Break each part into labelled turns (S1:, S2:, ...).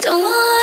S1: Don't want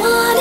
S1: one